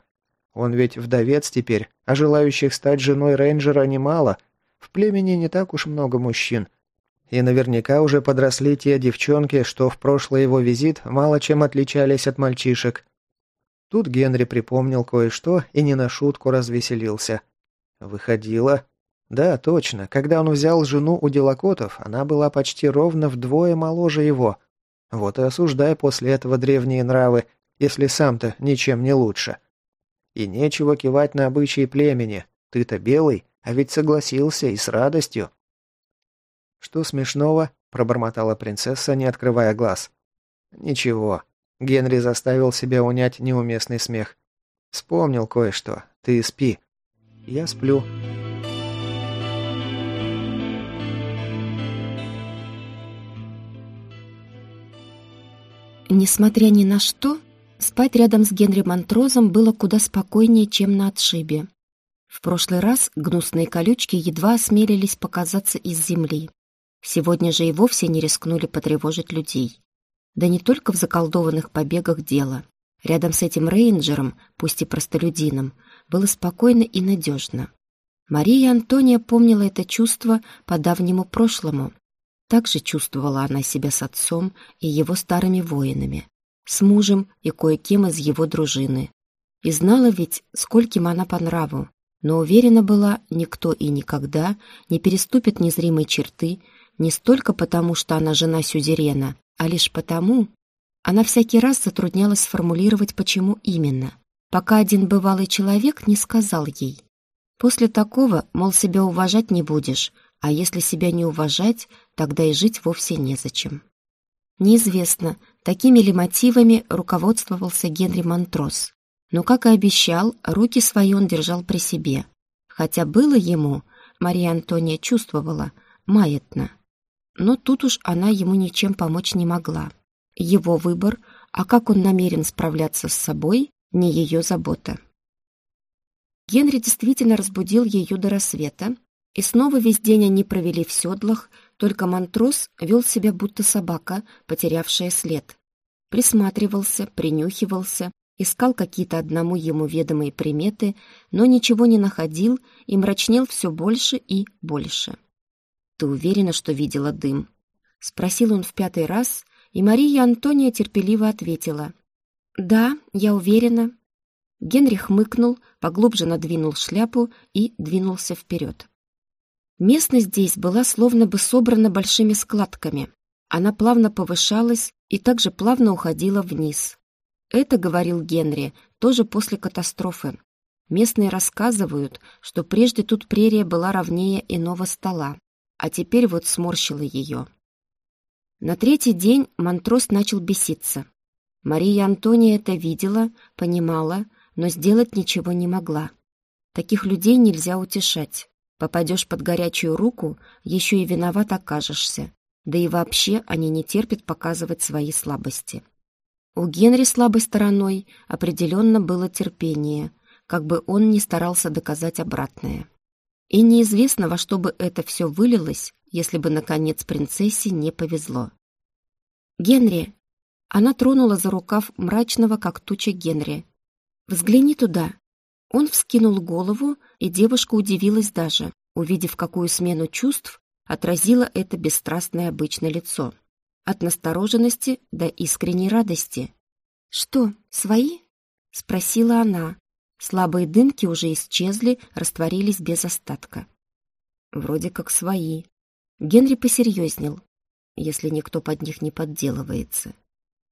Он ведь вдовец теперь, а желающих стать женой рейнджера немало. В племени не так уж много мужчин. И наверняка уже подросли те девчонки, что в прошлый его визит мало чем отличались от мальчишек. Тут Генри припомнил кое-что и не на шутку развеселился. Выходило. Да, точно, когда он взял жену у Делакотов, она была почти ровно вдвое моложе его. Вот и осуждай после этого древние нравы, если сам-то ничем не лучше. И нечего кивать на обычаи племени. Ты-то белый, а ведь согласился и с радостью. «Что смешного?» – пробормотала принцесса, не открывая глаз. «Ничего». Генри заставил себя унять неуместный смех. «Вспомнил кое-что. Ты спи». «Я сплю». Несмотря ни на что, спать рядом с Генри Монтрозом было куда спокойнее, чем на отшибе. В прошлый раз гнусные колючки едва осмелились показаться из земли. Сегодня же и вовсе не рискнули потревожить людей. Да не только в заколдованных побегах дело. Рядом с этим рейнджером, пусть и простолюдином, было спокойно и надежно. Мария Антония помнила это чувство по давнему прошлому. Так же чувствовала она себя с отцом и его старыми воинами, с мужем и кое-кем из его дружины. И знала ведь, скольким она по нраву, но уверена была, никто и никогда не переступит незримой черты, не столько потому, что она жена Сюзерена, а лишь потому, она всякий раз затруднялась сформулировать, почему именно, пока один бывалый человек не сказал ей. После такого, мол, себя уважать не будешь, а если себя не уважать, тогда и жить вовсе незачем. Неизвестно, такими ли мотивами руководствовался Генри Монтрос. Но, как и обещал, руки свои он держал при себе. Хотя было ему, Мария Антония чувствовала, маятно но тут уж она ему ничем помочь не могла. Его выбор, а как он намерен справляться с собой, не ее забота. Генри действительно разбудил ее до рассвета, и снова весь день они провели в седлах, только Монтрос вел себя будто собака, потерявшая след. Присматривался, принюхивался, искал какие-то одному ему ведомые приметы, но ничего не находил и мрачнел все больше и больше. «Ты уверена, что видела дым?» — спросил он в пятый раз, и Мария Антония терпеливо ответила. «Да, я уверена». Генрих хмыкнул, поглубже надвинул шляпу и двинулся вперед. Местность здесь была словно бы собрана большими складками. Она плавно повышалась и также плавно уходила вниз. Это, говорил Генри, тоже после катастрофы. Местные рассказывают, что прежде тут прерия была ровнее иного стола а теперь вот сморщила ее. На третий день Монтрос начал беситься. Мария Антония это видела, понимала, но сделать ничего не могла. Таких людей нельзя утешать. Попадешь под горячую руку, еще и виноват окажешься. Да и вообще они не терпят показывать свои слабости. У Генри слабой стороной определенно было терпение, как бы он ни старался доказать обратное. И неизвестно, во что бы это все вылилось, если бы, наконец, принцессе не повезло. «Генри!» Она тронула за рукав мрачного, как туча Генри. «Взгляни туда!» Он вскинул голову, и девушка удивилась даже, увидев, какую смену чувств отразило это бесстрастное обычное лицо. От настороженности до искренней радости. «Что, свои?» — спросила она, Слабые дымки уже исчезли, растворились без остатка. Вроде как свои. Генри посерьезнел, если никто под них не подделывается.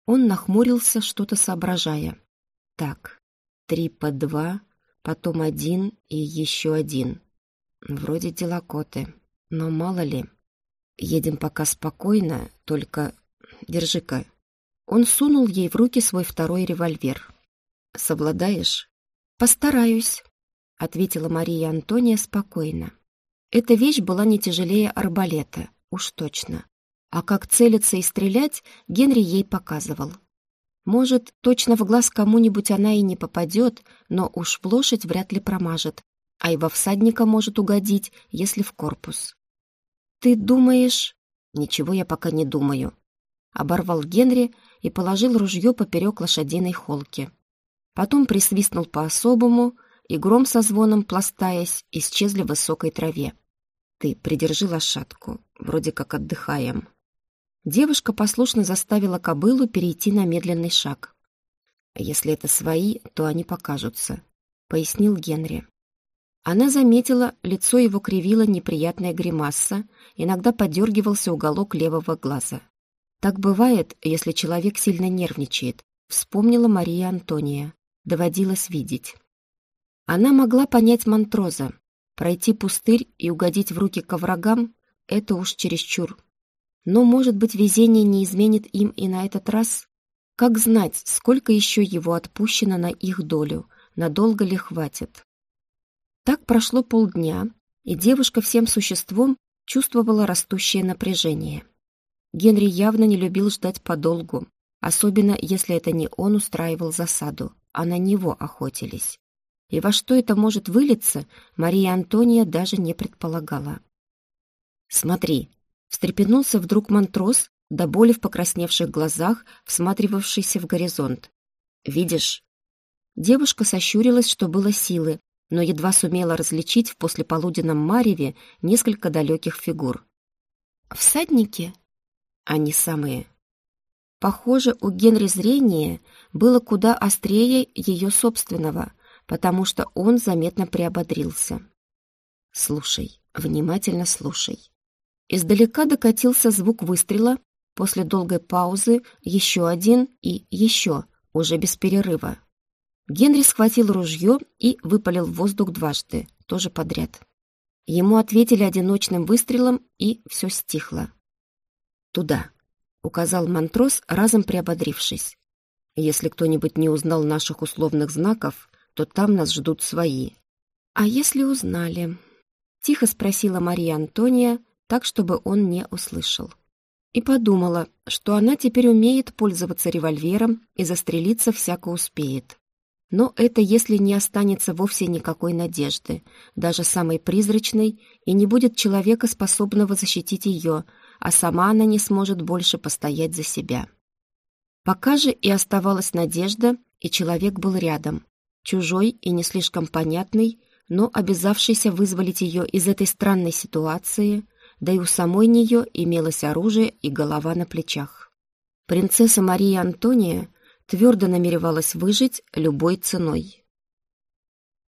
Он нахмурился, что-то соображая. Так, три по два, потом один и еще один. Вроде делакоты, но мало ли. Едем пока спокойно, только... Держи-ка. Он сунул ей в руки свой второй револьвер. «Совладаешь?» «Постараюсь», — ответила Мария Антония спокойно. Эта вещь была не тяжелее арбалета, уж точно. А как целиться и стрелять, Генри ей показывал. Может, точно в глаз кому-нибудь она и не попадет, но уж в лошадь вряд ли промажет, а и во всадника может угодить, если в корпус. «Ты думаешь...» «Ничего я пока не думаю», — оборвал Генри и положил ружье поперек лошадиной холки. Потом присвистнул по-особому, и гром со звоном, пластаясь, исчезли в высокой траве. «Ты придержи лошадку. вроде как отдыхаем». Девушка послушно заставила кобылу перейти на медленный шаг. «Если это свои, то они покажутся», — пояснил Генри. Она заметила, лицо его кривило неприятная гримаса, иногда подергивался уголок левого глаза. Так бывает, если человек сильно нервничает, вспомнила Мария Антония. Доводилось видеть. Она могла понять Монтроза. Пройти пустырь и угодить в руки ко врагам — это уж чересчур. Но, может быть, везение не изменит им и на этот раз? Как знать, сколько еще его отпущено на их долю, надолго ли хватит? Так прошло полдня, и девушка всем существом чувствовала растущее напряжение. Генри явно не любил ждать подолгу, особенно если это не он устраивал засаду, а на него охотились. И во что это может вылиться, Мария Антония даже не предполагала. «Смотри!» — встрепенулся вдруг Монтрос, до боли в покрасневших глазах, всматривавшийся в горизонт. «Видишь?» Девушка сощурилась, что было силы, но едва сумела различить в послеполуденном мареве несколько далеких фигур. «Всадники?» «Они самые». Похоже, у Генри зрение было куда острее ее собственного, потому что он заметно приободрился. «Слушай, внимательно слушай». Издалека докатился звук выстрела, после долгой паузы еще один и еще, уже без перерыва. Генри схватил ружье и выпалил в воздух дважды, тоже подряд. Ему ответили одиночным выстрелом, и все стихло. «Туда», — указал Монтрос, разом приободрившись. «Если кто-нибудь не узнал наших условных знаков, то там нас ждут свои». «А если узнали?» — тихо спросила Мария Антония, так, чтобы он не услышал. И подумала, что она теперь умеет пользоваться револьвером и застрелиться всяко успеет. Но это если не останется вовсе никакой надежды, даже самой призрачной, и не будет человека, способного защитить ее, а сама она не сможет больше постоять за себя. Пока же и оставалась надежда, и человек был рядом, чужой и не слишком понятный, но обязавшийся вызволить ее из этой странной ситуации, да и у самой нее имелось оружие и голова на плечах. Принцесса Мария Антония твердо намеревалась выжить любой ценой.